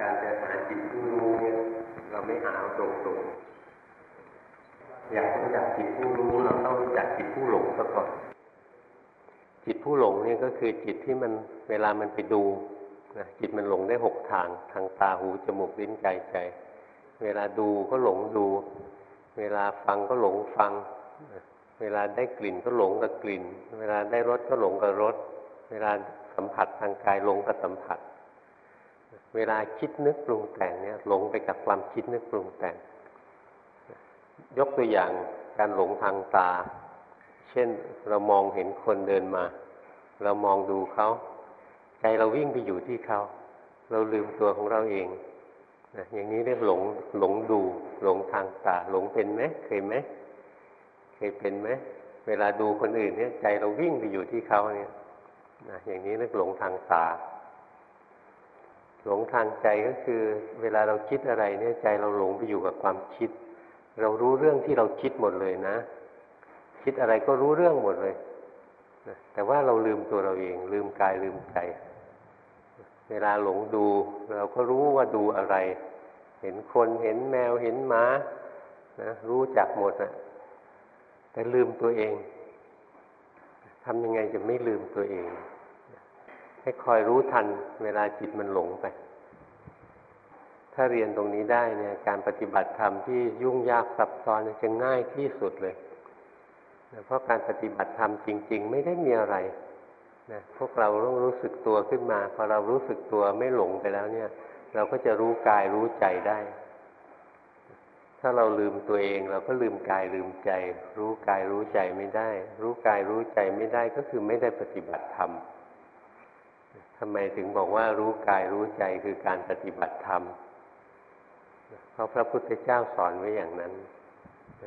การจะหาจิตผู้รู้เนี่ยเราไม่หาตรงๆ อยากรู้จักจิตผู้รู้เราต้องรู้จักจิตผู้หลงซะก่อน จิตผู้หลงเนี่ยก็คือจิตที่มันเวลามันไปดูนะจิตมันหลงได้หกทาง ทางตาหูจมูกลิ้นกายใจ เวลาดูก็หลงดู เวลาฟังก็หลงฟัง เวลาได้กลิ่นก็หลงกับกลิ่น เวลาได้รสก็หลงกับรส เวลาสัมผัสทางกายหลงกับสัมผัสเวลาคิดนึกปรุงแต่งเนี่ยหลงไปกับความคิดนึกปรุงแต่ง ยกตัวอย่างการหลงทางตา เช่นเรามองเห็นคนเดินมา เรามองดูเขา ใจเราวิ่งไปอยู่ที่เขา เราลืมตัวของเราเองนะอย่างนี้เรียกหลงหลงดู หลงทางตา หลงเป็นไหมเคยไหมเคยเป็นไหมเวลาดูคนอื่นเนี่ย ใจเราวิ่งไปอยู่ที่เขาเนี่ยนะอย่างนี้เรียกหลงทางตา หลงทางใจก็คือ เวลาเราคิดอะไรเนี่ยใจเราหลงไปอยู่กับความคิด เรารู้เรื่องที่เราคิดหมดเลยนะ คิดอะไรก็รู้เรื่องหมดเลยแต่ว่าเราลืมตัวเราเอง ลืมกายลืมใจ เวลาหลงดู เราก็รู้ว่าดูอะไร เห็นคนเห็นแมวเห็นหมานะรู้จักหมดนะแต่ลืมตัวเองทำยังไงจะไม่ลืมตัวเอง ให้คอยรู้ทันเวลาจิตมันหลงไป ถ้าเรียนตรงนี้ได้เนี่ย การปฏิบัติธรรมที่ยุ่งยากซับซ้อนจะง่ายที่สุดเลยเพราะการปฏิบัติธรรมจริง ๆ ไม่ได้มีอะไรนะพวกเราต้องรู้สึกตัวขึ้นมา พอเรารู้สึกตัวไม่หลงไปแล้วเนี่ย เราก็จะรู้กายรู้ใจได้ ถ้าเราลืมตัวเอง เราก็ลืมกายลืมใจ รู้กายรู้ใจไม่ได้ รู้กายรู้ใจไม่ได้ก็คือไม่ได้ปฏิบัติธรรม ทำไมถึงบอกว่ารู้กายรู้ใจคือการปฏิบัติธรรม เพราะพระพุทธเจ้าสอนไว้อย่างนั้น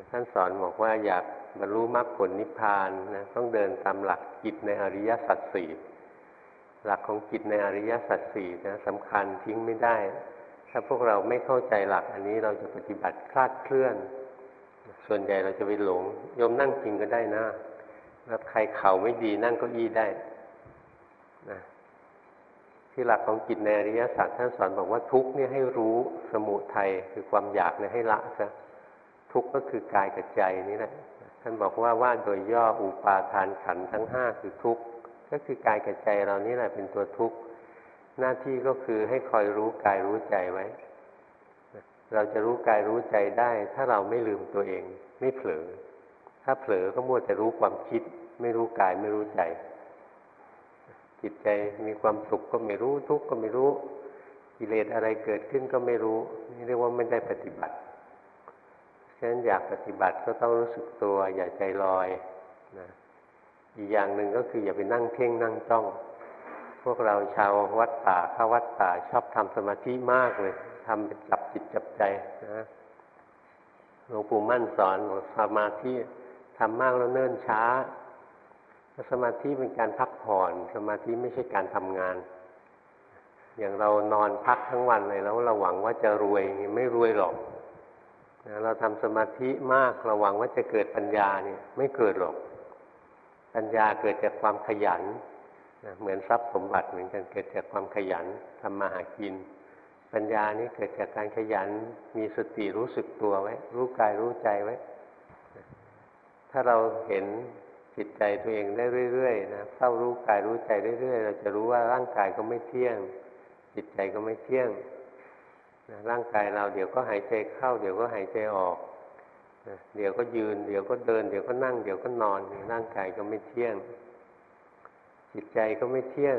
ท่านสอนบอกว่าอยากบรรลุมรรคผลนิพพานนะต้องเดินตามหลักจิตในอริยสัจสี่หลักของจิตในอริยสัจสี่นะสำคัญทิ้งไม่ได้ ถ้าพวกเราไม่เข้าใจหลักอันนี้เราจะปฏิบัติคลาดเคลื่อน ส่วนใหญ่เราจะไปหลงโยมนั่งจริงก็ได้นะแล้วใครเข่าไม่ดีนั่งก้าอี้ได้นะ ที่หลักของจิตในอริยสัจท่านสอนบอกว่าทุกเนี่ยให้รู้สมุทัยคือความอยากเนี่ยให้ละซะทุกก็คือกายกับใจนี่แหละท่านบอกว่าว่าโดยย่ออุปาทานขันทั้งห้าคือทุกข์ก็คือกายกับใจเรานี่แหละเป็นตัวทุกข์หน้าที่ก็คือให้คอยรู้กายรู้ใจไว้ เราจะรู้กายรู้ใจได้ ถ้าเราไม่ลืมตัวเอง ไม่เผลอ ถ้าเผลอก็มัวแต่รู้ความคิด ไม่รู้กายไม่รู้ใจ จิตใจมีความสุขก็ไม่รู้ ทุกข์ก็ไม่รู้ กิเลสอะไรเกิดขึ้นก็ไม่รู้ นี่เรียกว่าไม่ได้ปฏิบัติฉะนั้นอยากปฏิบัติก็ต้องรู้สึกตัว อย่าใจลอยนะอีกอย่างหนึ่งก็คืออย่าไปนั่งเพ่งนั่งจ้อง พวกเราชาววัดป่าเข้าวัดป่าชอบทำสมาธิมากเลยทำจับจิตจับใจนะหลวงปู่มั่นสอนสมาธิทำมากแล้วเนิ่นช้า สมาธิเป็นการพักผ่อน สมาธิไม่ใช่การทำงาน อย่างเรานอนพักทั้งวันเลยแล้วเราหวังว่าจะรวยไม่รวยหรอกเราทำสมาธิมากเราหวังว่าจะเกิดปัญญาเนี่ยไม่เกิดหรอก ปัญญาเกิดจากความขยันเหมือนทรัพย์สมบัติเหมือนกันเกิดจากความขยันทำมาหากิน ปัญญานี้เกิดจากการขยันมีสติรู้สึกตัวไว้ รู้กายรู้ใจไว้ ถ้าเราเห็น จิตใจตัวเองได้เรื่อยๆนะเฝ้ารู้กายรู้ใจเรื่อยๆ เราจะรู้ว่าร่างกายก็ไม่เที่ยง จิตใจก็ไม่เที่ยงร่างกายเราเดี๋ยวก็หายใจเข้า เดี๋ยวก็หายใจออกเดี๋ยวก็ยืน เดี๋ยวก็เดิน เดี๋ยวก็นั่ง เดี๋ยวก็นอน ร่างกายก็ไม่เที่ยง จิตใจก็ไม่เที่ยง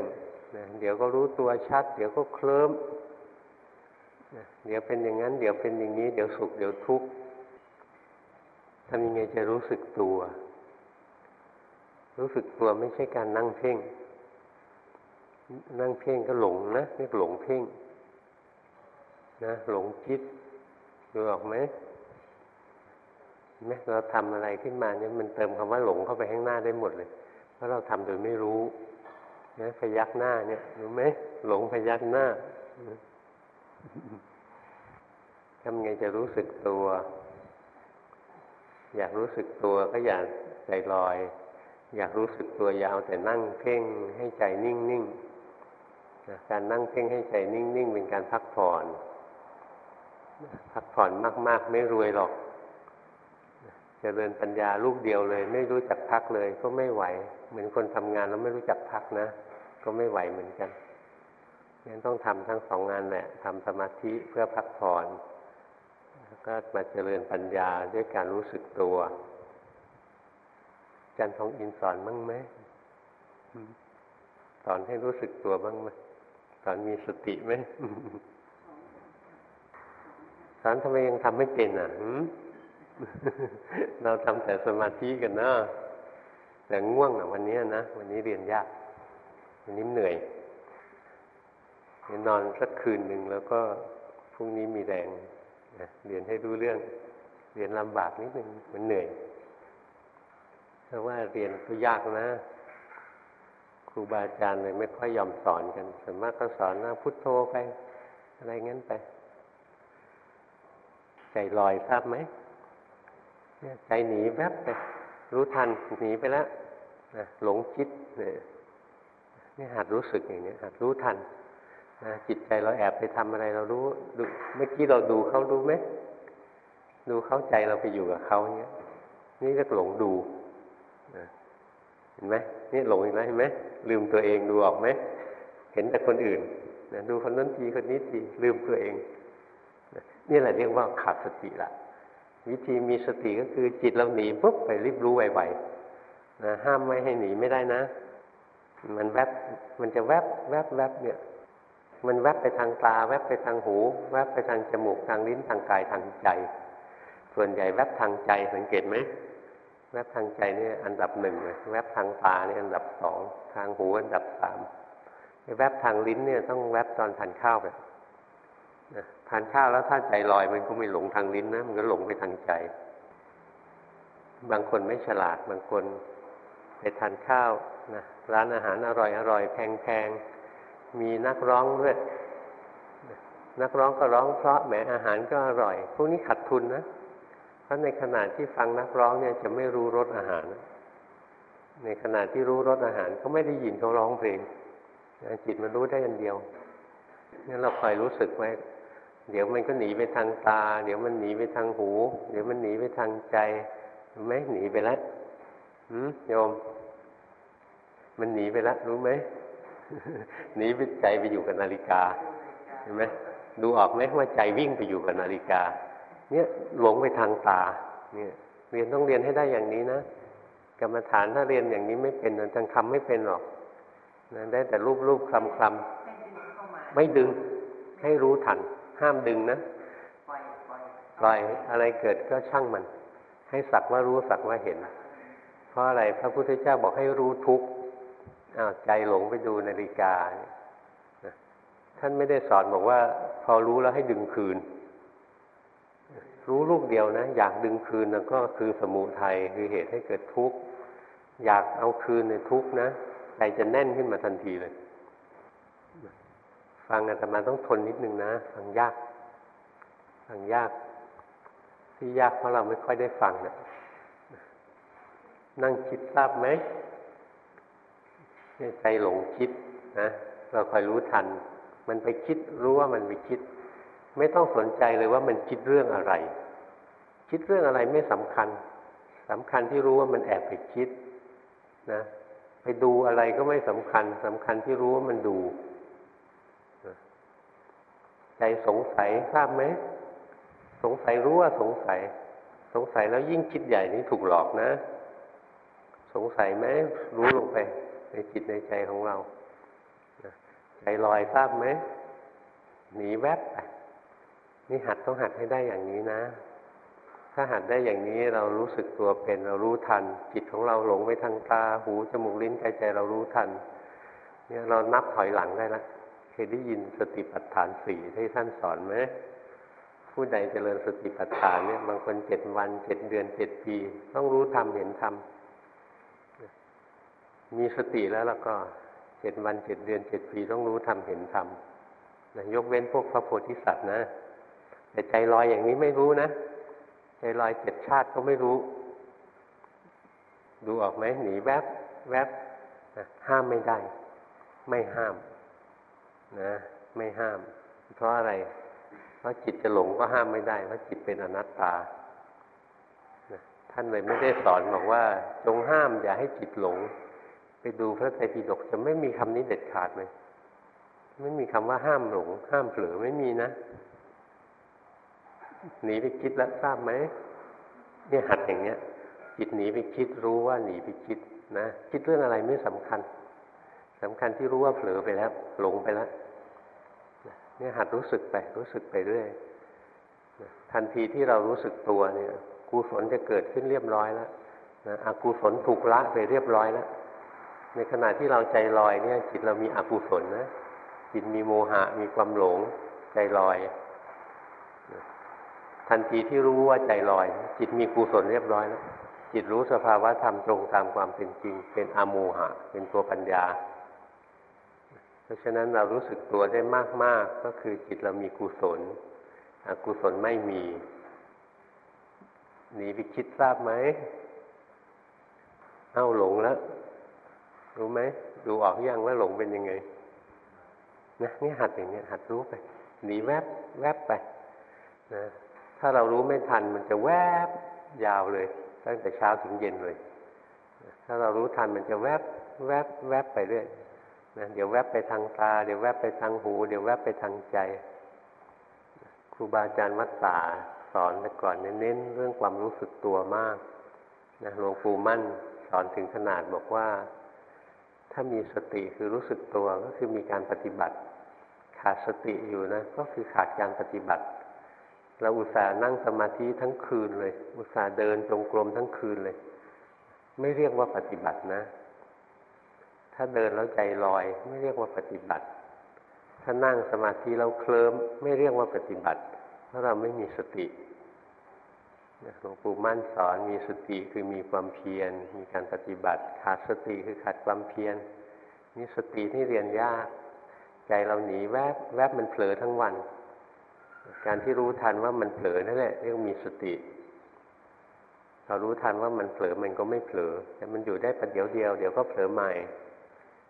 เดี๋ยวก็รู้ตัวชัด เดี๋ยวก็เคลิ้มเดี๋ยวเป็นอย่างนั้น เดี๋ยวเป็นอย่างนี้ เดี๋ยวสุข เดี๋ยวทุกข์ทำยังไงจะรู้สึกตัว รู้สึกตัวไม่ใช่การนั่งเพ่ง นั่งเพ่งก็หลงนะเรียกหลงเพ่ง นะหลงคิดดูออกไหมไหมเราทำอะไรขึ้นมาเนี่ยมันเติมคำว่าหลงเข้าไปข้างหน้าได้หมดเลย เพราะเราทำโดยไม่รู้นะพยักหน้าเนี่ยรู้ไหมหลงพยักหน้าทำไงจะรู้สึกตัว อยากรู้สึกตัวก็อย่าใจลอย อยากรู้สึกตัวอย่าเอาแต่นั่งเพ่งให้ใจนิ่งๆการนั่งเพ่งให้ใจนิ่งๆเป็นการพักผ่อน พักผ่อนมาก ๆ ไม่รวยหรอกจเจริญปัญญาลูกเดียวเลย ไม่รู้จักพักเลย ก็ไม่ไหว เหมือนคนทำงานแล้วไม่รู้จักพักนะ ก็ไม่ไหวเหมือนกันงั้นต้องทำทั้งสองงานแหละทำสมาธิเพื่อพักผ่อนแล้วก็มาเจริญปัญญาด้วยการรู้สึกตัว จันทองอินสอนบ้างไหมสอนให้รู้สึกตัวบ้างไหมสอนมีสติไหมสอนทำไมยังทำไม่เป็นอะเราทำแต่สมาธิกันนะแต่ง่วงอะ วันนี้นะวันนี้เรียนยาก วันนี้เหนื่อยนอนสักคืนหนึ่งแล้วก็พรุ่งนี้มีแรงเรียนให้รู้เรื่อง เรียนลำบากนิดนึงมันเหนื่อย เพราะว่าเรียนก็ยากนะ ครูบาอาจารย์เลยไม่ค่อยยอมสอนกันส่วนมากก็สอนนะพุทโธไป อะไรงั้นไป ใจลอยทราบไหมใจหนีแวบไป รู้ทันหนีไปแล้วนะหลงคิดเนี่ยนี่หัดรู้สึกอย่างนี้หัดรู้ทันนะจิตใจเราแอบไปทำอะไรเรารู้ดูเมื่อกี้เราดูเขารู้ไหมดูเข้าใจเราไปอยู่กับเขาเนี้ยนี่ก็หลงดู ห็นไหมนี่หลงอีกแล้วเห็นไหมลืมตัวเองดูออกไหมเห็นแต่คนอื่นนะดูคนนั้นทีคนนี้ทีลืมตัวเองนะนี่แหละเรียกว่าขาดสติละวิธีมีสติก็คือจิตเราหนีปุ๊บไปรีบรู้ไวๆนะห้ามไม่ให้หนีไม่ได้นะ มันแวบมันจะแวบแวบแวบเนี่ย มันแวบไปทางตา แวบไปทางหู แวบไปทางจมูกทางลิ้นทางกายทางใจ ส่วนใหญ่แวบทางใจสังเกตไหม แวบทางใจนี่อันดับหนึ่งเลยแวบทางตาเนี่อันดับสองทางหูอันดับสามแวบทางลิ้นเนี่ยต้องแวบตอนทานข้าวไปทานข้าวแล้วถ้าใจลอยมันก็ไม่หลงทางลิ้นนะมันก็หลงไปทางใจ บางคนไม่ฉลาดบางคนไปทานข้าวนะร้านอาหารอร่อยอร่อยแพงแพงมีนักร้องด้วยนักร้องก็ร้องเพราะแหมอาหารก็อร่อย พวกนี้ขัดทุนนะ ราะในขณะที่ฟังนักร้องเนี่ยจะไม่รู้รสอาหาร ในขณะที่รู้รสอาหารก็ไม่ได้ยินเขาร้องเพลงจิตมันรู้ได้อันเดียวนี่เราคอยรู้สึกไว้ เดี๋ยวมันก็หนีไปทางตา เดี๋ยวมันหนีไปทางหู เดี๋ยวมันหนีไปทางใจรู้ไหมหนีไปแล้วหืมโยม มันหนีไปแล้วรู้ไหมหนีไปใจไปอยู่กับนาฬิกา เห็นไหมดูออกไหมว่าใจวิ่งไปอยู่กับนาฬิกา เนี่ยหลงไปทางตา เนี่ยเรียนต้องเรียนให้ได้อย่างนี้นะกรรมฐานถ้าเรียนอย่างนี้ไม่เป็นจังคำไม่เป็นหรอกนะได้แต่รูปรูปคำคำไม่ดึงให้รู้ทัน ห้ามดึงนะปล่อยอะไรเกิดก็ช่างมัน ให้สักว่ารู้สักว่าเห็น เพราะอะไรพระพุทธเจ้าบอกให้รู้ทุกอ้าวใจหลงไปดูนาฬิกาท่านไม่ได้สอนบอกว่า พอรู้แล้วให้ดึงคืน รู้ลูกเดียวนะ อยากดึงคืนนะก็คือสมุทัยคือเหตุให้เกิดทุกข์อยากเอาคืนในทุกข์นะใจจะแน่นขึ้นมาทันทีเลย ฟังอาตมาต้องทนนิดนึงนะฟังยากฟังยาก ที่ยากเพราะเราไม่ค่อยได้ฟังนะนั่งคิดทราบไหมใจหลงคิดนะเราคอยรู้ทัน มันไปคิดรู้ว่ามันไปคิด ไม่ต้องสนใจเลยว่ามันคิดเรื่องอะไร คิดเรื่องอะไรไม่สำคัญสำคัญที่รู้ว่ามันแอบไปคิดนะ ไปดูอะไรก็ไม่สำคัญสำคัญที่รู้ว่ามันดู ใจสงสัยทราบไหม สงสัยรู้ว่าสงสัย สงสัยแล้วยิ่งคิดใหญ่นี่ถูกหลอกนะ สงสัยไหมรู้ลงไป ในจิตในใจของเรา ใจลอยทราบไหมหนีแวบไป นี่หัดต้องหัดให้ได้อย่างนี้นะ ถ้าหัดได้อย่างนี้เรารู้สึกตัวเป็นเรารู้ทัน จิตของเราหลงไปทางตาหูจมูกลิ้นกายใจเรารู้ทัน เนี่ยเรานับถอยหลังได้ละเคยได้ยินสติปัฏฐานสี่ที่ท่านสอนไหมผู้ใดเจริญสติปัฏฐานเนี่ยบางคนเจ็ดวันเจ็ดเดือนเจ็ดปี ต้องรู้ทำเห็นทำมีสติแล้วแล้วก็เจ็ดวันเจ็ดเดือนเจ็ดปี ต้องรู้ทำเห็นทำนะยกเว้นพวกพระโพธิสัตว์นะ แต่ใจลอยอย่างนี้ไม่รู้นะใจลอยเจ็ดชาติก็ไม่รู้ ดูออกไหมหนีแวบแวบห้ามไม่ได้ ไม่ห้าม นะ ไม่ห้าม เพราะอะไร เพราะจิตจะหลงก็ห้ามไม่ได้ เพราะจิตเป็นอนัตตาท่านเลยไม่ได้สอนบอกว่า จงห้ามอย่าให้จิตหลง ไปดูพระไตรปิฎกจะไม่มีคำนี้เด็ดขาดเลยไม่มีคำว่าห้ามหลง ห้ามเผลอไม่มีนะ หนีไปคิดแล้วทราบไหมเนี่ยหัดอย่างเนี้ยจิตหนีไปคิดรู้ว่าหนีไปคิดนะคิดเรื่องอะไรไม่สำคัญสำคัญที่รู้ว่าเผลอไปแล้ว หลงไปแล้วเนี่ยหัดรู้สึกไป รู้สึกไปเรื่อยทันทีที่เรารู้สึกตัวเนี่ยกุศลจะเกิดขึ้นเรียบร้อยแล้วนะอกุศลถูกละไปเรียบร้อยแล้วในขณะที่เราใจลอยเนี่ย จิตเรามีอกุศลนะจิตมีโมหะมีความหลงใจลอย ทันทีที่รู้ว่าใจลอย จิตมีกุศลเรียบร้อยแล้วจิตรู้สภาวะธรรมตรงตามความเป็นจริง เป็นอโมหะ เป็นตัวปัญญา เพราะฉะนั้นเรารู้สึกตัวได้มาก ๆ ก็คือจิตเรามีกุศลอกุศลไม่มีหนีไปคิดทราบไหมเอ้าหลงแล้ว รู้ไหม ดูออกยังว่าหลงเป็นยังไง นะนี่หัดอย่างนี้หัดรู้ไป หนีแวบแวบไปนะ ถ้าเรารู้ไม่ทันมันจะแวบยาวเลย ตั้งแต่เช้าถึงเย็นเลย ถ้าเรารู้ทันมันจะแวบแวบแวบไปเรื่อยนะเดี๋ยวแวบไปทางตา เดี๋ยวแวบไปทางหู เดี๋ยวแวบไปทางใจ ครูบาอาจารย์วัดป่าสอนแต่ก่อนเน้นเรื่องความรู้สึกตัวมากนะหลวงปู่มั่นสอนถึงขนาดบอกว่า ถ้ามีสติคือรู้สึกตัวก็คือมีการปฏิบัติ ขาดสติอยู่นะ ก็คือขาดการปฏิบัติ เราอุตส่าห์นั่งสมาธิทั้งคืนเลย อุตส่าห์เดินจงกรมทั้งคืนเลย ไม่เรียกว่าปฏิบัตินะ ถ้าเดินแล้วใจลอย ไม่เรียกว่าปฏิบัติ ถ้านั่งสมาธิแล้วเคลิ้มไม่เรียกว่าปฏิบัติ เพราะเราไม่มีสติหลวงปู่มั่นสอนมีสติคือมีความเพียร มีการปฏิบัติ ขาดสติคือขาดความเพียรนี่สติที่เรียนยาก ใจเราหนีแวบแวบมันเผลอทั้งวัน การที่รู้ทันว่ามันเผลอนั่นแหละเรียกมีสติเรารู้ทันว่ามันเผลอมันก็ไม่เผลอ แต่มันอยู่ได้ประเดี๋ยวเดียว เดี๋ยวก็เผลอใหม่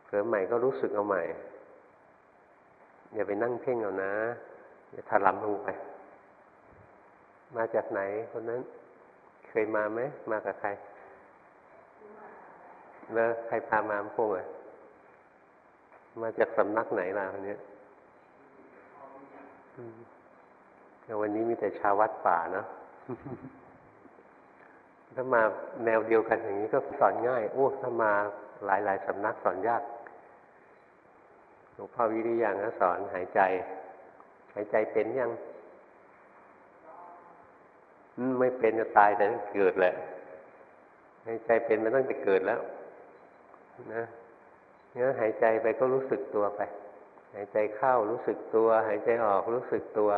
เผลอใหม่ก็รู้สึกเอาใหม่ อย่าไปนั่งเพ่งเอานะอย่าถลำลงไป มาจากไหนคนนั้น เคยมาไหม มากับใครเลอใครพามาพงอะมาจากสำนักไหนล่ะวันนี้ วันนี้มีแต่ชาววัดป่านะถ้ามาแนวเดียวกันอย่างนี้ก็สอนง่าย โอ้ถ้ามาหลายหลายสำนักสอนยากหลวงพ่อวิริยังนะสอนหายใจ หายใจเป็นยังไม่เป็นจะตายแต่ต้องเกิดแหละหายใจเป็นมันต้องจะเกิดแล้ว นะเนี่ยหายใจไปก็รู้สึกตัวไป หายใจเข้ารู้สึกตัว หายใจออกรู้สึกตัว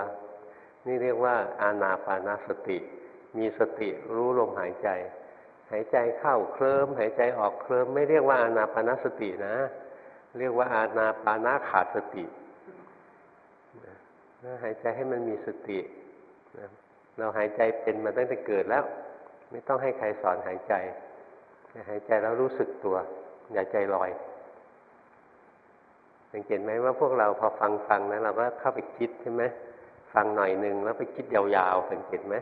นี่เรียกว่าอานาปานาสติ มีสติรู้ลมหายใจ หายใจเข้าเคลิ้มหายใจออกเคลิ้มไม่เรียกว่าอานาปานาสตินะ เรียกว่าอานาปานาขาดสติหายใจให้มันมีสติเราหายใจเป็นมาตั้งแต่เกิดแล้ว ไม่ต้องให้ใครสอนหายใจ หายใจแล้วรู้สึกตัว อย่าใจลอยสังเกตไหมว่าพวกเราพอฟังฟังนะเราก็เข้าไปคิดใช่ไหม ฟังหน่อยหนึ่งแล้วไปคิดยาวๆสังเกตไหม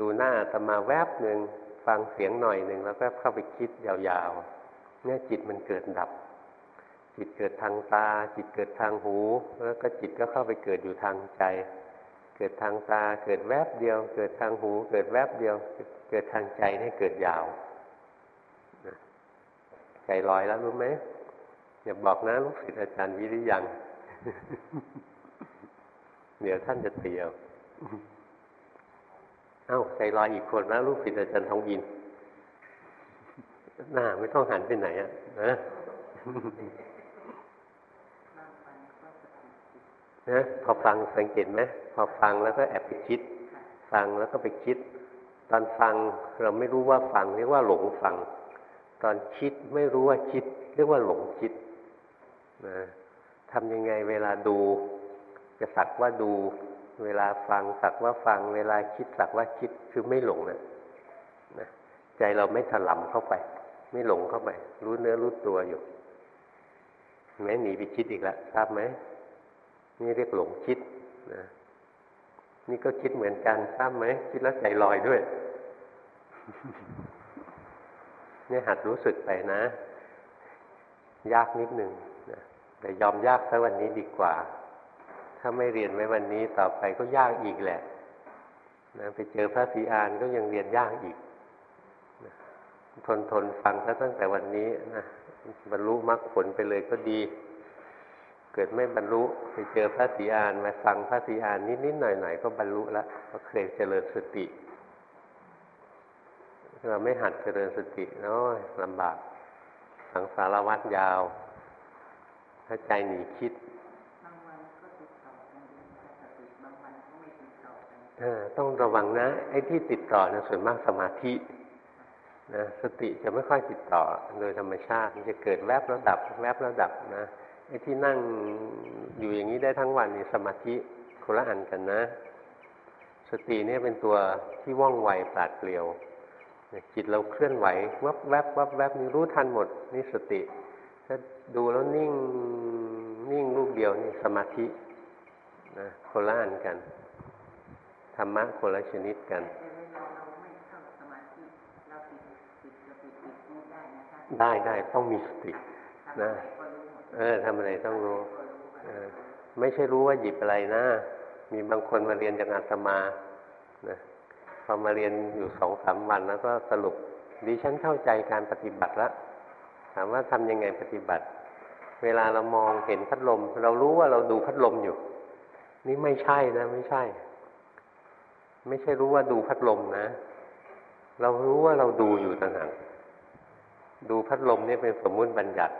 ดูหน้าตมาแวบหนึ่งฟังเสียงหน่อยหนึ่งแล้วก็เข้าไปคิดยาวๆเนี่ยจิตมันเกิดดับ จิตเกิดทางตา จิตเกิดทางหู แล้วก็จิตก็เข้าไปเกิดอยู่ทางใจ เกิดทางตา เกิดแวบเดียว เกิดทางหู เกิดแวบเดียว เกิดทางใจนี่เกิดยาวใจลอยแล้วรู้ไหมอย่าบอกนะลูกศิษย์อาจารย์วิริยัง เดี๋ยวท่านจะเตียวเอ้าใจลอยอีกคนแล้วลูกศิษย์อาจารย์ทองอินหน้าไม่ต้องหันไปไหนอะนะนะพอฟังสังเกตไหมพอฟังแล้วก็แอบไปคิด ฟังแล้วก็ไปคิด ตอนฟังเราไม่รู้ว่าฟังเรียกว่าหลงฟัง ตอนคิดไม่รู้ว่าคิด เรียกว่าหลงคิดนะทำยังไงเวลาดู จะสักว่าดู เวลาฟังสักว่าฟัง เวลาคิดสักว่าคิดคือไม่หลงนะนะใจเราไม่ถลำเข้าไป ไม่หลงเข้าไป รู้เนื้อรู้ตัวอยู่แม้หนีไปคิดอีกแล้วทราบไหมนี่เรียกหลงคิดนะนี่ก็คิดเหมือนกันทราบไหมคิดแล้วใจลอยด้วยนี่หัดรู้สึกไปนะ ยากนิดหนึ่งนะแต่ยอมยากสักวันนี้ดีกว่า ถ้าไม่เรียนไว้วันนี้ต่อไปก็ยากอีกแหละนะไปเจอพระศรีอานก็ยังเรียนยากอีกนะทนทนฟังตั้งแต่วันนี้นะบรรลุมรรคผลไปเลยก็ดี เกิดไม่บรรลุไปเจอพระศรีอานมาฟังพระศรีอานนิดๆหน่อยๆก็บรรลุแล้วก็เคยเจริญสติเราไม่หัดเจริญสติน้อยลำบากสังสารวัฏยาว ถ้าใจหนีคิด ต้องระวังนะ ไอ้ที่ติดต่อนะส่วนมากสมาธินะสติจะไม่ค่อยติดต่อโดยธรรมชาติ มันจะเกิดแวบแล้วดับ แวบแล้วดับนะไอ้ที่นั่งอยู่อย่างนี้ได้ทั้งวันนี่สมาธิคนละอันกันนะ สติเนี่ยเป็นตัวที่ว่องไวปราดเปรียว จิตเราเคลื่อนไหววับแวบวับแวบนี่รู้ทันหมดนี่สติ ถ้าดูแล้วนิ่งนิ่งลูกเดียวนี่สมาธินะคนละอันกัน ธรรมะคนละชนิดกัน ได้ได้ต้องมีสตินะเออทำอะไรต้องรู้เออไม่ใช่รู้ว่าหยิบอะไรนะ มีบางคนมาเรียนจากอาตมานะพอมาเรียนอยู่สองสามวันแล้วก็สรุปดิฉันเข้าใจการปฏิบัติแล้วถามว่าทำยังไงปฏิบัติ เวลาเรามองเห็นพัดลม เรารู้ว่าเราดูพัดลมอยู่ นี่ไม่ใช่นะ ไม่ใช่ ไม่ใช่รู้ว่าดูพัดลมนะ เรารู้ว่าเราดูอยู่ต่างหากดูพัดลมนี่เป็นสมมุติบัญญัติ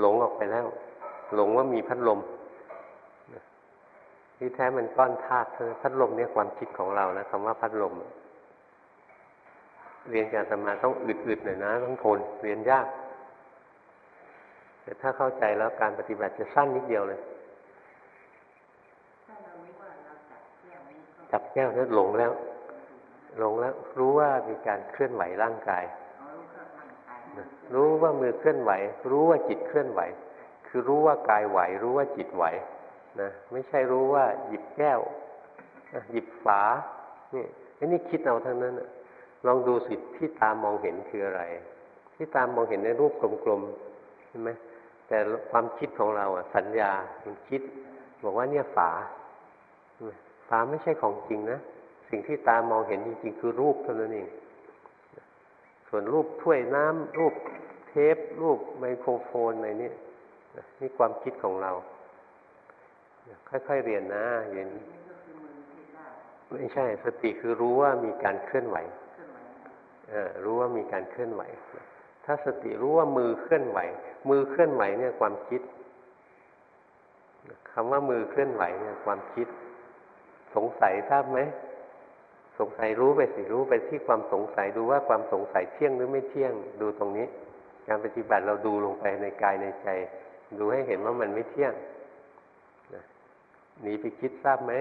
หลงออกไปแล้ว หลงว่ามีพัดลมที่แท้มันก้อนธาตุพัดลมเนี่ยความคิดของเรานะคำว่าพัดลม เรียนการสมาต้องอึดๆหน่อยนะต้องทนเรียนยาก แต่ถ้าเข้าใจแล้วการปฏิบัติจะสั้นนิดเดียวเลย จับแก้วนั้นหลงแล้ว หลงแล้ว รู้ว่ามีการเคลื่อนไหวร่างกาย รู้ว่ามือเคลื่อนไหว รู้ว่าจิตเคลื่อนไหว คือรู้ว่ากายไหว รู้ว่าจิตไหวนะไม่ใช่รู้ว่าหยิบแก้วหยิบฝานี่ไอ้นี่คิดเอาทั้งนั้นลองดูสิที่ตามองเห็นคืออะไร ที่ตามมองเห็นในรูปกลมๆใช่ไหมแต่ความคิดของเราอะสัญญามันคิด บอกว่าเนี่ยฝา ฝาไม่ใช่ของจริงนะ สิ่งที่ตามองเห็นจริงๆคือรูปเท่านั้นเอง ส่วนรูปถ้วยน้ำรูปเทป รูปไมโครโฟนอะไรนี่นี่ความคิดของเรา ค่อยๆเรียนนะอย่างนี้ไม่ใช่ สติคือรู้ว่ามีการเคลื่อนไหวรู้ว่ามีการเคลื่อนไหว ถ้าสติรู้ว่ามือเคลื่อนไหว มือเคลื่อนไหวเนี่ยความคิดคำว่ามือเคลื่อนไหวเนี่ยความคิด สงสัยทราบไหมสงสัยรู้ไปสิรู้ไปที่ความสงสัยดูว่าความสงสัยเที่ยงหรือไม่เที่ยง ดูตรงนี้ การปฏิบัติเราดูลงไปในกายในใจ ดูให้เห็นว่ามันไม่เที่ยงหนีไปคิดทราบไหม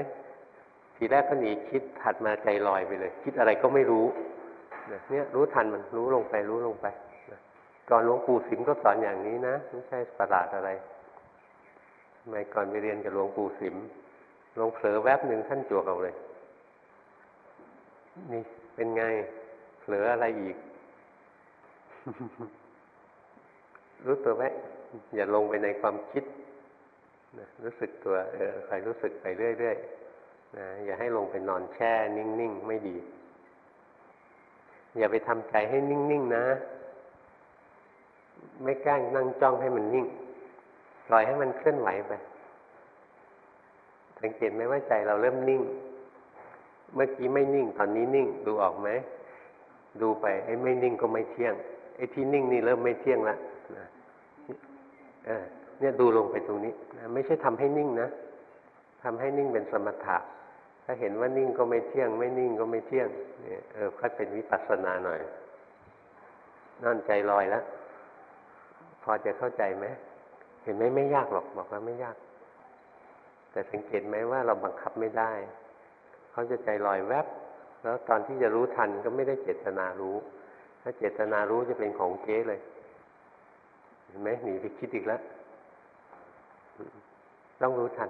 ทีแรกก็หนีคิดถัดมาใจลอยไปเลย คิดอะไรก็ไม่รู้เนี่ยรู้ทันมันรู้ลงไปรู้ลงไปก่อนหลวงปู่สิมก็สอนอย่างนี้นะไม่ใช่ประหลาดอะไรทำไมก่อนไปเรียนกับหลวงปู่สิม ลงเผลอแวบหนึ่งท่านจวกเอาเลย นี่เป็นไง เผลออะไรอีก รู้ตัวไหมอย่าลงไปในความคิดนะรู้สึกตัว เออคอยรู้สึกไปเรื่อยๆนะอย่าให้ลงไปนอนแช่ นิ่งๆ ไม่ดี อย่าไปทำใจให้นิ่งๆนะ ไม่แกล้งนั่งจ้องให้มันนิ่ง ปล่อยให้มันเคลื่อนไหวไป สังเกตไหมว่าใจเราเริ่มนิ่ง เมื่อกี้ไม่นิ่ง ตอนนี้นิ่ง ดูออกไหม ดูไปไอ้ไม่นิ่งก็ไม่เที่ยง ไอ้ที่นิ่งนี่เริ่มไม่เที่ยงละเออเนี่ยดูลงไปตรงนี้นะไม่ใช่ทำให้นิ่งนะทำให้นิ่งเป็นสมถะ ถ้าเห็นว่านิ่งก็ไม่เที่ยง ไม่นิ่งก็ไม่เที่ยงเนี่ยเออค่อยเป็นวิปัสสนาหน่อยนั่นใจลอยแล้วพอจะเข้าใจไหมเห็นไหมไม่ยากหรอกบอกว่าไม่ยาก แต่สังเกตไหมว่าเราบังคับไม่ได้เขาจะใจลอยแวบ แล้วตอนที่จะรู้ทันก็ไม่ได้เจตนารู้ ถ้าเจตนารู้จะเป็นของเก๊เลยเห็นไหมหนีไปคิดอีกแล้วต้องรู้ทัน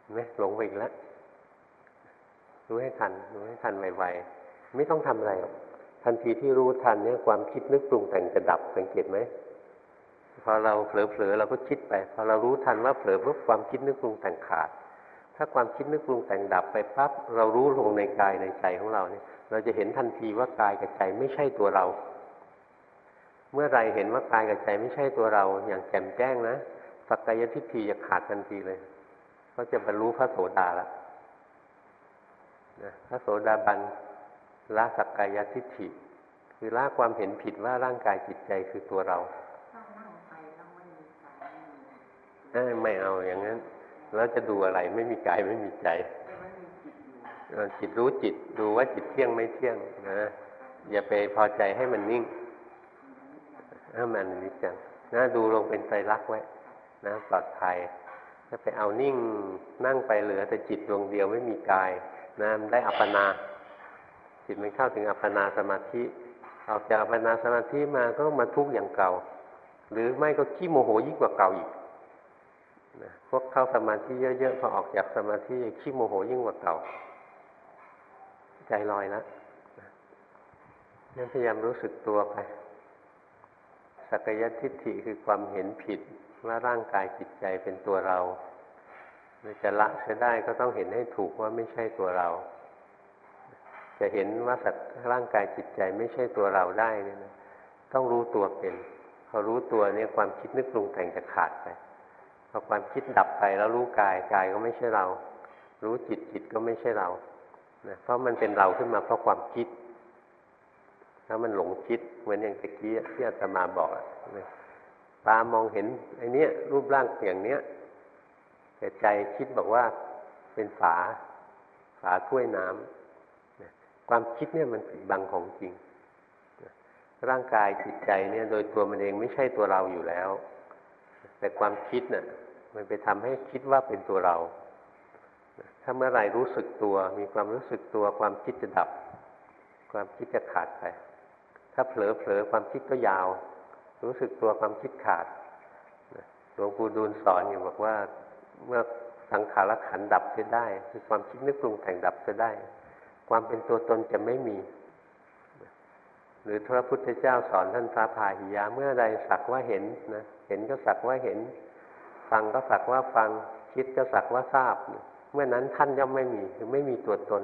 เห็นไหมหลงไปอีกแล้วรู้ให้ทันรู้ให้ทันไวๆไม่ต้องทำอะไรทันทีที่รู้ทันเนี่ยความคิดนึกปรุงแต่งจะดับสังเกตไหม พอเราเผลอๆเราก็คิดไป พอเรารู้ทันว่าเผลอปุ๊บความคิดนึกปรุงแต่งขาด ถ้าความคิดนึกปรุงแต่งดับไปปั๊บเรารู้ลงในกายในใจของเราเนี่ย เราจะเห็นทันทีว่ากายกับใจไม่ใช่ตัวเรา เมื่อไรเห็นว่ากายกับใจไม่ใช่ตัวเรา อย่างแจ่มแจ้งนะสักกายทิฏฐิจะขาดทันทีเลยก็จะบรรลุพระโสดาล้วนะพระโสดาบันละสักกายทิฏฐิคือละความเห็นผิดว่าร่างกายจิตใจคือตัวเรา ไม่เอาอย่างนั้น แล้วจะดูอะไรไม่มีกายไม่มีใจจิตรู้จิตดูว่าจิตเที่ยงไม่เที่ยงนะอย่าไปพอใจให้มันนิ่งถ้ามันนิจจังนะดูลงเป็นไตรลักษณ์ไว้นะปลอดภัยถ้าไปเอานิ่งนั่งไปเหลือแต่จิตดวงเดียวไม่มีกายนะได้อัปปนา จิตมันเข้าถึงอัปปนาสมาธิออกจากอัปปนาสมาธิมาก็มาทุกข์อย่างเก่า หรือไม่ก็ขี้โมโหยิ่งกว่าเก่าอีก นะพวกเข้าสมาธิเยอะๆพอออกจากสมาธิขี้โมโหยิ่งกว่าเก่า ใจลอยแล้วนั่นพยายามรู้สึกตัวไป สักยทิฏฐิคือความเห็นผิดว่าร่างกายจิตใจเป็นตัวเราจะละเสียได้ก็ต้องเห็นให้ถูกว่าไม่ใช่ตัวเรา จะเห็นว่าสัตว์ร่างกายจิตใจไม่ใช่ตัวเราได้เนี่ยนะต้องรู้ตัวเป็น พอรู้ตัวเนี่ยความคิดนึกปรุงแต่งจะขาดไป พอความคิดดับไปแล้วรู้กายกายก็ไม่ใช่เรา รู้จิตจิตก็ไม่ใช่เรานะเพราะมันเป็นเราขึ้นมาเพราะความคิด ถ้ามันหลงคิดเหมือนอย่างตะกี้ที่อาตมาบอกตามองเห็นไอ้นี้รูปร่างอย่างเนี้ยแต่ใจคิดบอกว่าเป็นฝาฝาถ้วยน้ำความคิดเนี่ยมันปิดบังของจริง ร่างกายจิตใจเนี่ย โดยตัวมันเองไม่ใช่ตัวเราอยู่แล้ว แต่ความคิดเนี่ยมันไปทำให้คิดว่าเป็นตัวเรา ถ้าเมื่อไหร่รู้สึกตัว มีความรู้สึกตัว ความคิดจะดับ ความคิดจะขาดไป ถ้าเผลอเผลอความคิดก็ยาว รู้สึกตัวความคิดขาดหลวงปู่ดูลสอนอยู่บอกว่า เมื่อสังขารขันดับเสียได้ คือความคิดนึกปรุงแต่งดับเสียได้ ความเป็นตัวตนจะไม่มี หรือพระพุทธเจ้าสอนท่านพระพาหิยาเมื่อใดสักว่าเห็นนะเห็นก็สักว่าเห็น ฟังก็สักว่าฟังคิดก็สักว่าทราบ เมื่อนั้นท่านย่อมไม่มีคือไม่มีตัวตน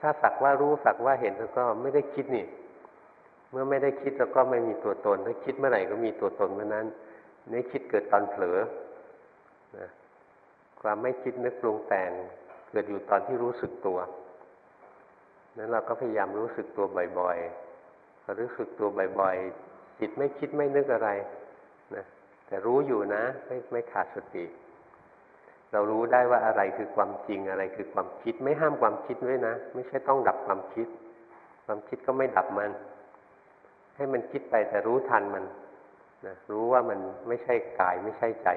ถ้าสักว่ารู้สักว่าเห็นแล้วก็ไม่ได้คิดนี่ เมื่อไม่ได้คิดแล้วก็ไม่มีตัวตน ถ้าคิดเมื่อไหร่ก็มีตัวตนเมื่อนั้นนี่คิดเกิดตอนเผลอนะความไม่คิดนึกปรุงแต่งเกิดอยู่ตอนที่รู้สึกตัวนั้นเราก็พยายามรู้สึกตัวบ่อย ๆ พอรู้สึกตัวบ่อยๆ จิตไม่คิดไม่นึกอะไรนะแต่รู้อยู่นะ ไม่ไม่ขาดสติ เรารู้ได้ว่าอะไรคือความจริงอะไรคือความคิดไม่ห้ามความคิดไว้นะ ไม่ใช่ต้องดับความคิด ความคิดก็ไม่ดับมัน ให้มันคิดไปแต่รู้ทันมันนะรู้ว่ามันไม่ใช่กายไม่ใช่ใจ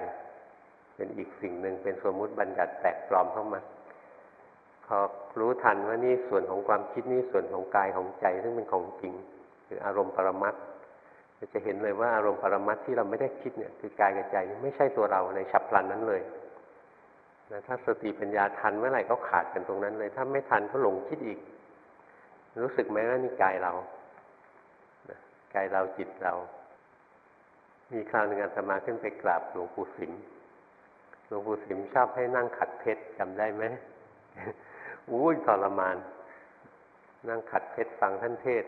เป็นอีกสิ่งหนึ่งเป็นสมมุติบัญญัติแตกปลอมเข้ามาพอรู้ทันว่านี่ส่วนของความคิดนี่ส่วนของกายของใจซึ่งเป็นของจริง คืออารมณ์ปรมัตจะเห็นเลยว่าอารมณ์ปรมัตที่เราไม่ได้คิดเนี่ยคือกายกับใจไม่ใช่ตัวเราในฉับพลันนั้นเลยนะถ้าสติปัญญาทันเมื่อไหร่ก็ขาดกันตรงนั้นเลย ถ้าไม่ทันก็หลงคิดอีก รู้สึกไหมว่านี่กายเรากายเราจิตเรา มีคราวหนึ่งอาตมาขึ้นไปกราบหลวงปู่สิมหลวงปู่สิมชอบให้นั่งขัดเพชรจำได้ไหมอุ้ยทรมาน นั่งขัดเพชรฟังท่านเทศ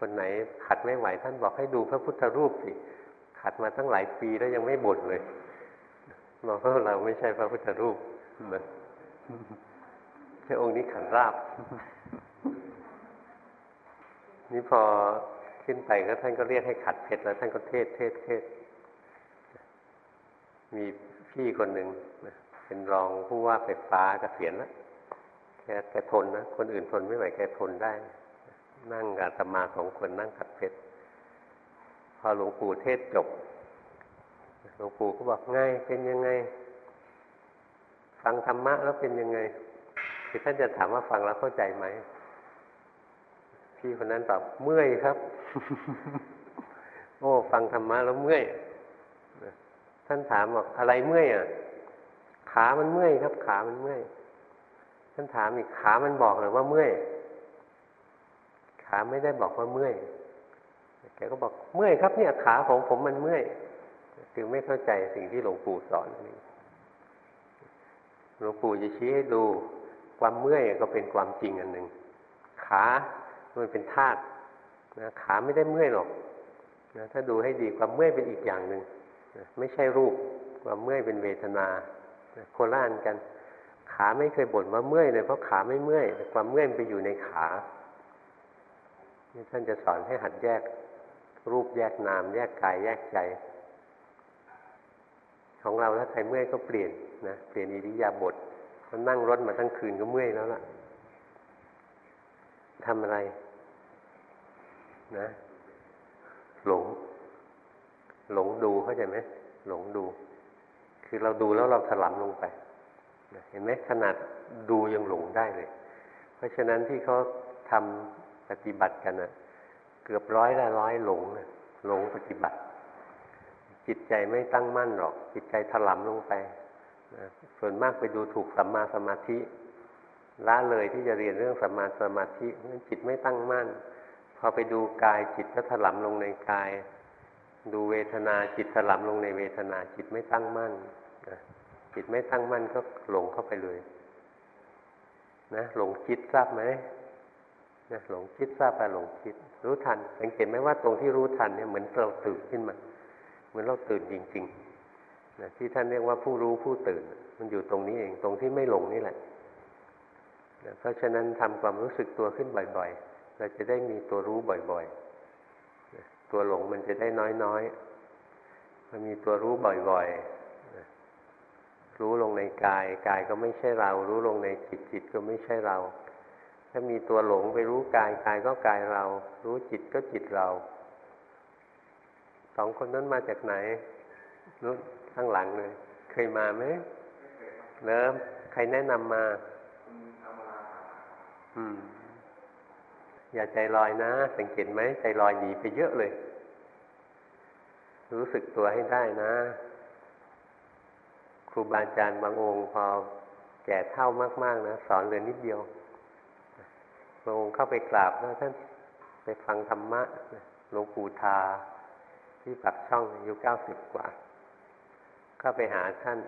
คนไหนขัดไม่ไหวท่านบอกให้ดูพระพุทธรูปสิ ขัดมาตั้งหลายปีแล้วยังไม่บ่นเลยบอกว่าเราไม่ใช่พระพุทธรูปนะแค่องค์นี้ขันราบ นี่พอขึ้นไปก็ท่านก็เรียกให้ขัดเพชรแล้ว ท่านก็เทศเทศเทศ มีพี่คนหนึ่งเป็นรองผู้ว่าไฟฟ้าเกษียณแล้วแกแกทนนะ คนอื่นทนไม่ไหวแกทนได้ นั่งกับตมาสองคนนั่งขัดเพชรพอหลวงปู่เทศจบหลวงปู่ก็บอกง่ายเป็นยังไง ฟังธรรมะแล้วเป็นยังไงคือท่านจะถามว่าฟังแล้วเข้าใจไหมพี่คนนั้นตอบเมื่อยครับ โอ้ ฟังธรรมะแล้วเมื่อยท่านถามบอกอะไรเมื่อยอะขามันเมื่อยครับ ขามันเมื่อยท่านถามอีกขามันบอกหรือว่าเมื่อย ขาไม่ได้บอกว่าเมื่อยแกก็บอกเมื่อยครับเนี่ยขาของผมมันเมื่อยคือไม่เข้าใจสิ่งที่หลวงปู่สอนหลวงปู่จะชี้ให้ดูความเมื่อยก็เป็นความจริงอันหนึ่งขามันเป็นธาตุนะขาไม่ได้เมื่อยหรอกนะถ้าดูให้ดีความเมื่อยเป็นอีกอย่างหนึ่งนะไม่ใช่รูปความเมื่อยเป็นเวทนาโคล่านกัน ขาไม่เคยบ่นว่าเมื่อยเลยเพราะขาไม่เมื่อยแต่ความเมื่อยไปอยู่ในขา ท่านจะสอนให้หัดแยก รูปแยกนาม แยกกายแยกใจ ของเราถ้าใครเมื่อยก็เปลี่ยนนะเปลี่ยนอิริยาบถมันนั่งรถมาทั้งคืนก็เมื่อยแล้วล่ะทำอะไร นะ หลง หลงดูเข้าใจไหมหลงดู คือเราดูแล้วเราถลำลงไปเห็นไหมขนาดดูยังหลงได้เลย เพราะฉะนั้นที่เขาทำ ปฏิบัติกันนะเกือบร้อยละร้อยหลงนะหลงปฏิบัติ จิตใจไม่ตั้งมั่นหรอก จิตใจถลำลงไปนะส่วนมากไปดูถูกสัมมาสมาธิละเลยที่จะเรียนเรื่องสัมมาสมาธิเพราะจิตไม่ตั้งมั่น พอไปดูกายจิตก็ถลำลงในกาย ดูเวทนาจิตถลำลงในเวทนา จิตไม่ตั้งมั่นนะจิตไม่ตั้งมั่นก็หลงเข้าไปเลย นะหลงคิดทราบไหม นะหลงคิดทราบไปหลงคิด รู้ทัน สังเกตไหมว่าตรงที่รู้ทันเนี่ยเหมือนเราตื่นขึ้นมา เหมือนเราตื่นจริงๆนะที่ท่านเรียกว่าผู้รู้ผู้ตื่น มันอยู่ตรงนี้เองตรงที่ไม่หลงนี่แหละนะเพราะฉะนั้นทำความรู้สึกตัวขึ้นบ่อยๆ เราจะได้มีตัวรู้บ่อยๆนะตัวหลงมันจะได้น้อยๆมันมีตัวรู้บ่อยๆรู้ลงในกาย กายก็ไม่ใช่เรา รู้ลงในจิตจิตก็ไม่ใช่เรา ถ้ามีตัวหลงไปรู้กายกายก็กายเรา รู้จิตก็จิตเราสองคนนั้นมาจากไหนนู้นข้างหลังเลย เคยมาไหมเริ่มใครแนะนำมาอืม อย่าใจลอยนะ สังเกตไหมใจลอยหนีไปเยอะเลย รู้สึกตัวให้ได้นะ ครูบาอาจารย์บางองค์พอแก่เท่ามาก ๆ นะ สอนเลยนิดเดียวพ ระองค์เข้าไปกราบแล้วท่านไปฟังธรรมะหลวงปู่ทา ที่ปักช่องอายุเก้าสิบกว่าเข้าไปหาท่าน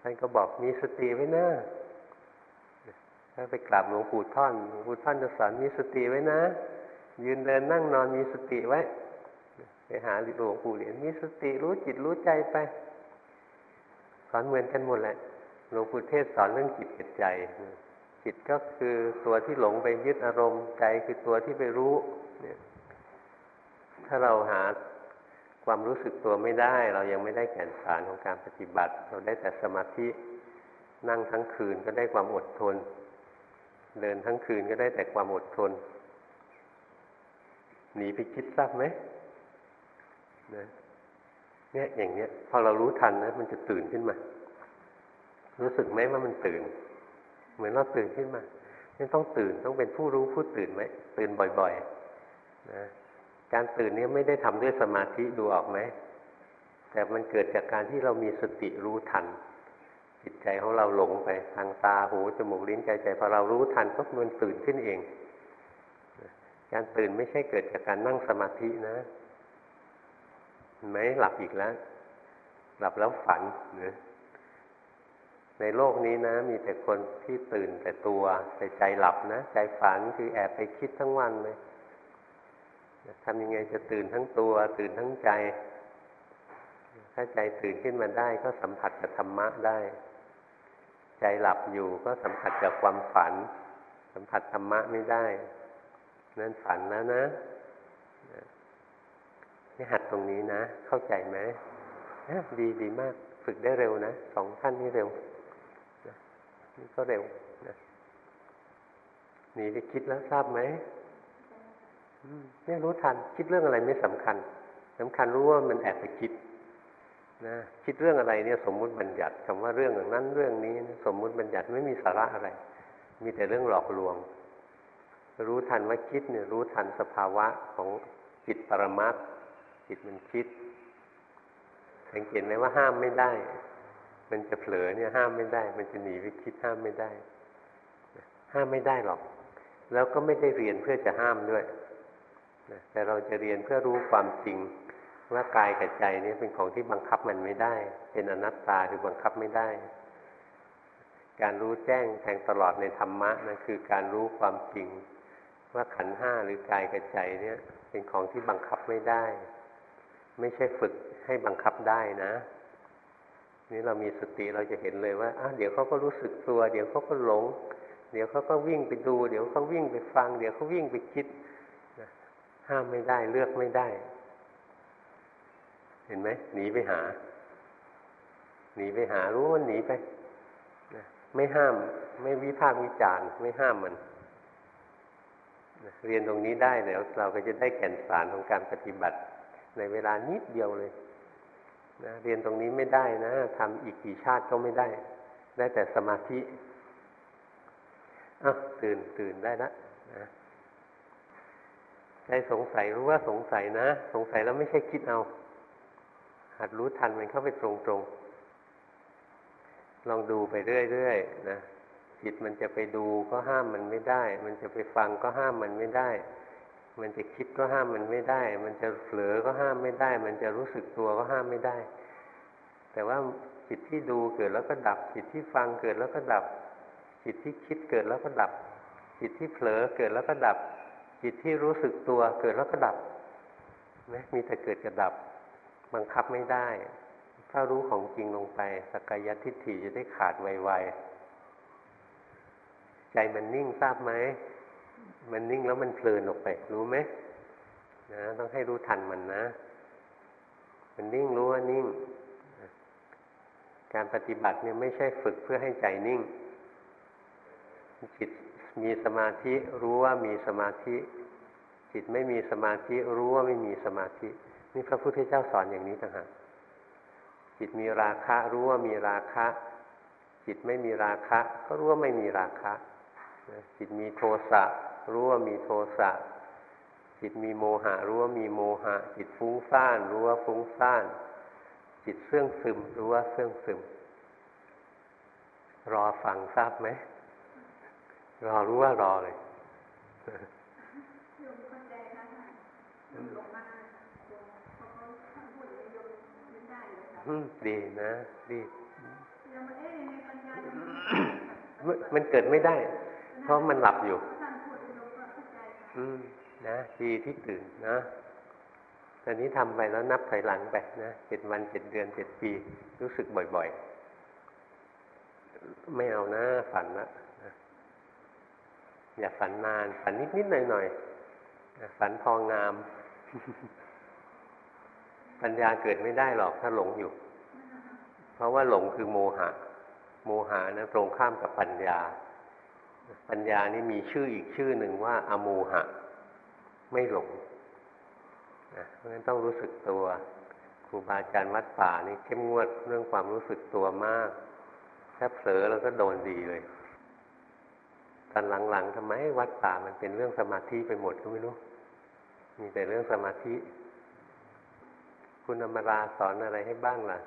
ท่านก็บอกมีสติไว้นะถ้าไปกราบหลวงปู่ท่อนหลวงปู่ท่อนจะสอนมีสติไว้นะ ยืนเดินนั่งนอนมีสติไว้ ไปหาหลวงปู่เหรียญมีสติรู้จิตรู้ใจไป สอนเหมือนกันหมดแหละหลวงปู่เทศสอนเรื่องจิตกับใจ จิตก็คือตัวที่หลงไปยึดอารมณ์ใจคือตัวที่ไปรู้เนี่ยถ้าเราหาความรู้สึกตัวไม่ได้ เรายังไม่ได้แก่นสารของการปฏิบัติ เราได้แต่สมาธินั่งทั้งคืนก็ได้ความอดทน เดินทั้งคืนก็ได้แต่ความอดทนหนีไปคิดทราบไหมนะเนี่ยอย่างเนี้ย พอเรารู้ทันนะมันจะตื่นขึ้นมา รู้สึกไหมว่ามันตื่น เหมือนเราตื่นขึ้นมาไม่ต้องตื่นต้องเป็นผู้รู้ผู้ตื่นไหมตื่นบ่อยๆนะการตื่นนี้ไม่ได้ทำด้วยสมาธิดูออกไหมแต่มันเกิดจากการที่เรามีสติรู้ทัน จิตใจของเราหลงไปทางตาหูจมูกลิ้นกายใจพอเรารู้ทันก็มันตื่นขึ้นเอง การตื่นไม่ใช่เกิดจากการนั่งสมาธินะไหมหลับอีกแล้ว หลับแล้วฝันเนะ ในโลกนี้นะ มีแต่คนที่ตื่นแต่ตัวแต่ใจหลับนะ ใจฝันคือแอบไปคิดทั้งวันเลยทำยังไงจะตื่นทั้งตัว ตื่นทั้งใจ ถ้าใจตื่นขึ้นมาได้ก็สัมผัสกับธรรมะได้ ใจหลับอยู่ก็สัมผัสกับความฝัน สัมผัสธรรมะไม่ได้ นั่นฝันแล้วนะนี่หัดตรงนี้นะ เข้าใจไหมดีดีมาก ฝึกได้เร็วนะสองท่านนี้เร็ว นี่ก็เร็วนะหนีไปคิดแล้วทราบไหมไม่รู้ทัน คิดเรื่องอะไรไม่สำคัญสำคัญรู้ว่ามันแอบไปคิดนะคิดเรื่องอะไรเนี่ย สมมุติบัญญัติคำว่าเรื่องนั้นเรื่องนี้สมมุติบัญญัติไม่มีสาระอะไร มีแต่เรื่องหลอกลวง รู้ทันว่าคิดเนี่ย รู้ทันสภาวะของจิตปรมัตจิตมันคิดสังเกตไหมว่าห้ามไม่ได้ มันจะเผลอเนี่ยห้ามไม่ได้ มันจะหนีไปคิดห้ามไม่ได้ ห้ามไม่ได้หรอก แล้วก็ไม่ได้เรียนเพื่อจะห้ามด้วยแต่เราจะเรียนเพื่อรู้ความจริงว่ากายกับใจนี่เป็นของที่บังคับมันไม่ได้ เป็นอนัตตาคือบังคับไม่ได้ การรู้แจ้งแทงตลอดในธรรมะนั่นคือการรู้ความจริง ว่าขันห้าหรือกายกับใจเนี่ย เป็นของที่บังคับไม่ได้ ไม่ใช่ฝึกให้บังคับได้นะ นี่เรามีสติเราจะเห็นเลยว่าอ้าเดี๋ยวเขาก็รู้สึกตัว เดี๋ยวเขาก็หลง เดี๋ยวเขาก็วิ่งไปดู เดี๋ยวเขาวิ่งไปฟัง เดี๋ยวเขาวิ่งไปคิดห้ามไม่ได้เลือกไม่ได้ เห็นไหมหนีไปหา หนีไปหารู้ว่าหนีไปไม่ห้ามไม่วิพากษ์วิจารณ์ไม่ห้ามมันเรียนตรงนี้ได้เดี๋ยวเราก็จะได้แก่นสารของการปฏิบัติ ในเวลานิดเดียวเลย นะเรียนตรงนี้ไม่ได้นะทำอีกกี่ชาติก็ไม่ได้ ได้แต่สมาธิอะตื่นตื่นได้ละนะใจสงสัยรู้ว่าสงสัยนะ สงสัยแล้วไม่ใช่คิดเอา หัดรู้ทันมันเข้าไปตรงๆลองดูไปเรื่อยๆนะจิตมันจะไปดูก็ห้ามมันไม่ได้ มันจะไปฟังก็ห้ามมันไม่ได้ มันจะคิดก็ห้ามมันไม่ได้ มันจะเผลอก็ห้ามไม่ได้ มันจะรู้สึกตัวก็ห้ามไม่ได้ แต่ว่าจิตที่ดูเกิดแล้วก็ดับ จิตที่ฟังเกิดแล้วก็ดับ จิตที่คิดเกิดแล้วก็ดับ จิตที่เผลอเกิดแล้วก็ดับ จิตที่รู้สึกตัวเกิดแล้วก็ดับไหมมีแต่เกิดกับดับ บังคับไม่ได้ ถ้ารู้ของจริงลงไปสกายทิฏฐิจะได้ขาดไวๆ ใจมันนิ่งทราบไหม มันนิ่งแล้วมันเพลินออกไป รู้ไหมนะต้องให้รู้ทันมันนะ มันนิ่งรู้ว่านิ่ง การปฏิบัติเนี่ยไม่ใช่ฝึกเพื่อให้ใจนิ่ง จิตมีสมาธิรู้ว่ามีสมาธิ จิตไม่มีสมาธิรู้ว่าไม่มีสมาธิ นี่พระพุทธเจ้าสอนอย่างนี้ต่างหากจิตมีราคะ รู้ว่ามีราคะ จิตไม่มีราคะ ก็รู้ว่าไม่มีราคะ จิตมีโทสะ รู้ว่ามีโทสะจิตมีโมหะ รู้ว่ามีโมหะ จิตฟุ้งซ่าน รู้ว่าฟุ้งซ่าน จิตเสื่องซึม รู้ว่าเสื่องซึม รอฟังทราบไหมรอรู้ว่ารอเลยดีนะดีมันเกิดไม่ได้ เพราะมันหลับอยู่ อืม นะดีที่ตื่นนะตอนนี้ทำไปแล้วนับถอยหลังไปนะเจ็ดวันเจ็ดเดือนเจ็ดปี รู้สึกบ่อย ๆ ไม่เอานะฝันละอย่าฝันนาน ฝันนิดๆหน่อยๆฝันพองาม ปัญญาเกิดไม่ได้หรอกถ้าหลงอยู่ เพราะว่าหลงคือโมหะ โมหะนะตรงข้ามกับปัญญา ปัญญานี่มีชื่ออีกชื่อหนึ่งว่า อโมหะ ไม่หลงนะเพราะฉะนั้นต้องรู้สึกตัวครูบาอาจารย์วัดป่านี่เข้มงวดเรื่องความรู้สึกตัวมากถ้าเผลอแล้วก็โดนดีเลยตอนหลังๆทำไมวัดป่ามันเป็นเรื่องสมาธิไปหมดก็ไม่รู้ มีแต่เรื่องสมาธิ คุณอมราสอนอะไรให้บ้างล่ะ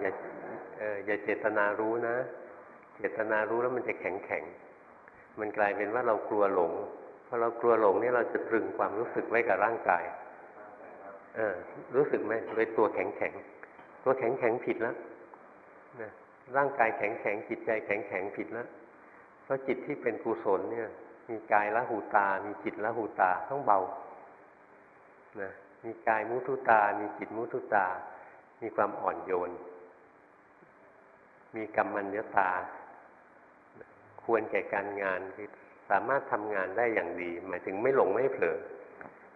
อย่าเอออย่าเจตนารู้นะ เจตนารู้แล้วมันจะแข็งแข็ง มันกลายเป็นว่าเรากลัวหลงพอเรากลัวหลงนี่เราจะตรึงความรู้สึกไว้กับร่างกาย เออ รู้สึกไหมเลยตัวแข็งแข็ง ตัวแข็งแข็งผิดแล้วนะร่างกายแข็งแข็งจิตใจแข็งแข็งผิดแล้วเพราะจิตที่เป็นกุศลเนี่ย มีกายละหูตา มีจิตละหูตาต้องเบา นะ มีกายมุทุตา มีจิตมุทุตา มีความอ่อนโยน มีกรรมัญญาตา ควรแก่การงานคือสามารถทำงานได้อย่างดี หมายถึงไม่หลงไม่เผลอ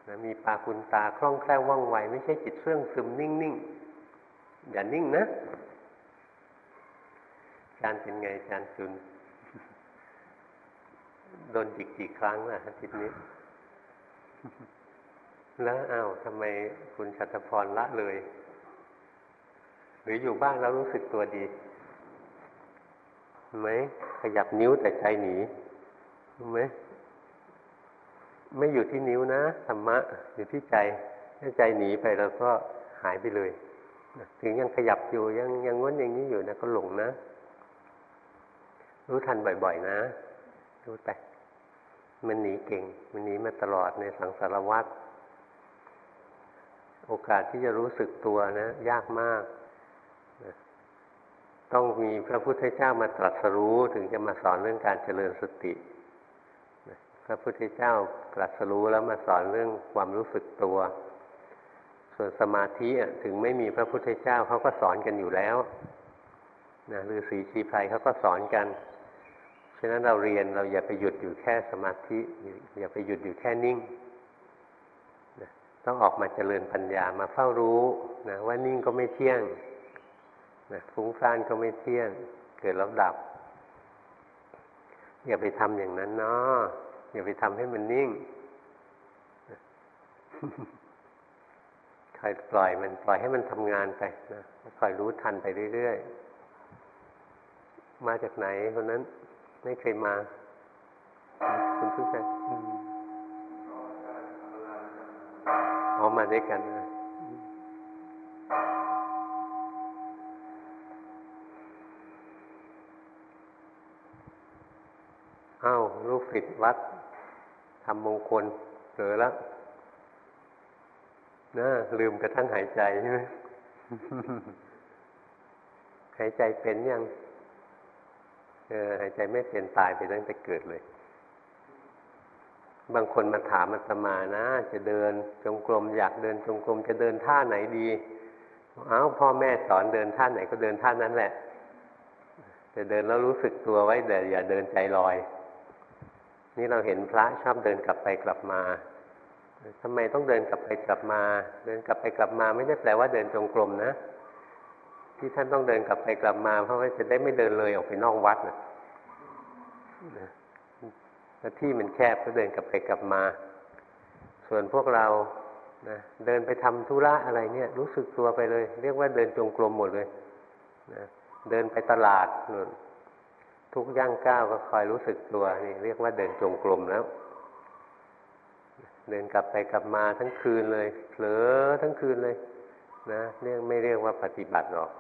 นะมีปาคุณตาคล่องแคล่วว่องไว ไม่ใช่จิตเสื่องซึมนิ่งๆ อย่านิ่งนะจานเป็นไงจานจุนโดนจิกกี่ครั้งล่ะอาทิตย์นี้ แล้วอ้าวทำไมคุณชัตพรละเลย หรืออยู่บ้านแล้วรู้สึกตัวดี ไหมขยับนิ้วแต่ใจหนีรู้ไหมไม่อยู่ที่นิ้วนะธรรมะอยู่ที่ใจถ้าใจหนีไปเราก็หายไปเลย ถึงยังขยับอยู่ยังยังง้นอย่างนี้อยู่นะก็หลงนะ รู้ทันบ่อย ๆ นะ รู้ไปมันหนีเก่ง มันหนีมาตลอดในสังสารวัฏโอกาสที่จะรู้สึกตัวนะ ยากมาก ต้องมีพระพุทธเจ้ามาตรัสรู้ถึงจะมาสอนเรื่องการเจริญสติ พระพุทธเจ้าตรัสรู้แล้วมาสอนเรื่องความรู้สึกตัว ส่วนสมาธิถึงไม่มีพระพุทธเจ้าเขาก็สอนกันอยู่แล้วนะฤาษีชีไพรเขาก็สอนกัน ฉะนั้นเราเรียนเราอย่าไปหยุดอยู่แค่สมาธิ อย่าไปหยุดอยู่แค่นิ่งต้องออกมาเจริญปัญญามาเฝ้ารู้นะว่านิ่งก็ไม่เที่ยง นะฟุ้งซ่านก็ไม่เที่ยง เกิดแล้วดับ อย่าไปทำอย่างนั้นเนาะอย่าไปทำให้มันนิ่งคอยปล่อยมันปล่อยให้มันทำงานไปนะคอยรู้ทันไปเรื่อยๆ มาจากไหนคนนั้น ไม่เคยมา คุณทุกท่านอ๋อมาด้วยกันนะ อ้าวลูกศิษย์วัดทำมงคลเผลอแล้วนะลืมกระทั่งหายใจใช่ไหมหายใจเป็นยังเออหายใจไม่เป็นตายไปตั้งแต่เกิดเลย บางคนมาถามอาตมานะ จะเดินจงกรมอยากเดินจงกรมจะเดินท่าไหนดี เอ้าพ่อแม่สอนเดินท่าไหนก็เดินท่านั้นแหละ จะเดินแล้วรู้สึกตัวไว้แต่อย่าเดินใจลอย นี่เราเห็นพระชอบเดินกลับไปกลับมาทำไมต้องเดินกลับไปกลับมา เดินกลับไปกลับมา ไม่ได้แปลว่าเดินจงกรมนะ ที่ท่านต้องเดินกลับไปกลับมา เพราะว่าจะได้ไม่เดินเลยออกไปนอกวัดนะแล้วที่มันแคบก็เดินกลับไปกลับมา ส่วนพวกเรานะเดินไปทำธุระอะไรเนี่ย รู้สึกตัวไปเลย เรียกว่าเดินจงกรมหมดเลยนะเดินไปตลาดนู่น ทุกย่างก้าวก็คอยรู้สึกตัวนี่เรียกว่าเดินจงกรมแล้ว เดินกลับไปกลับมาทั้งคืนเลยเผลอทั้งคืนเลยนะเรียกไม่เรียกว่าปฏิบัติหรอก